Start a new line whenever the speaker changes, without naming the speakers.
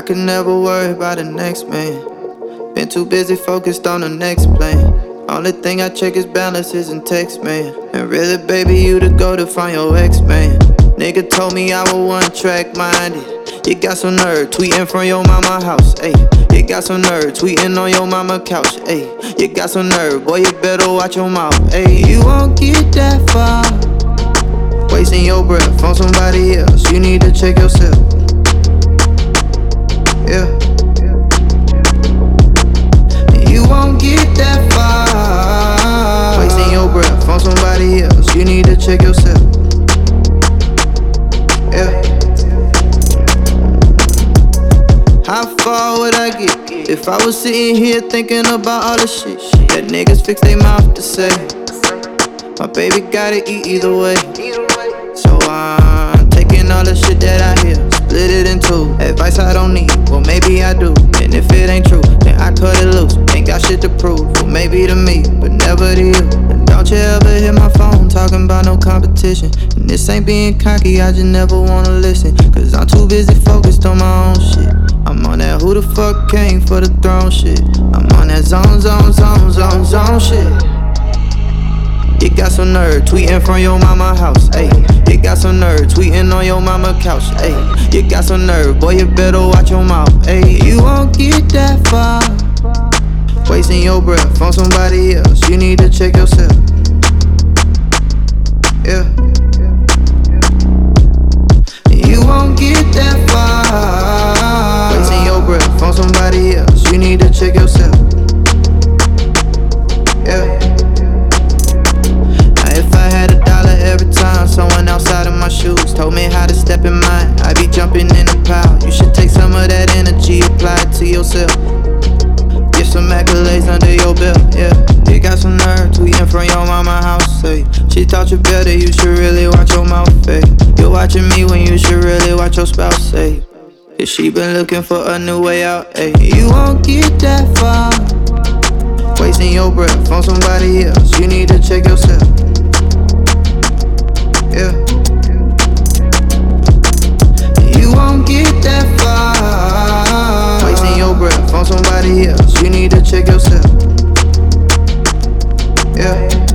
could never worry about the next man. Been too busy focused on the next plan. Only thing I check is balances and text, man. And really, baby, you to go to find your ex, man. Nigga told me I was one track minded. You got some nerve tweeting from your mama house, ayy. You got some nerve tweeting on your mama couch, ayy. You got some nerve, boy, you better watch your mouth, ayy. You won't get that far. Wasting your breath on somebody else, you need to check yourself. Check yourself. Yeah. How far would I get if I was sitting here thinking about all the shit that niggas fix their mouth to say? My baby gotta eat either way. So I'm taking all the shit that I hear, split it in two. Advice I don't need, well maybe I do. And if it ain't true, then I cut it loose. Ain't got shit to prove, well maybe to me, but never to you. And don't you ever hit my phone talking about no competition. And this ain't being cocky, I just never wanna listen. Cause I'm too busy focused on my own shit. I'm on that who the fuck came for the throne shit. I'm on that zone, zone, zone, zone, zone shit. You got some nerve tweeting from your mama house, ayy. You got some nerve tweeting on your mama couch, ayy. You got some nerve, boy, you better watch your mouth, ayy. You won't get that far. Wasting your breath on somebody else, you need to check yourself. Yourself. Get some accolades under your belt, yeah. You got some nerve tweeting from your mama house, say. She taught you better, you should really watch your mouth, hey. You're watching me when you should really watch your spouse, say. Cause she been looking for a new way out, ayy. You won't get that far. Wasting your breath on somebody else, you need to check yourself. yeah.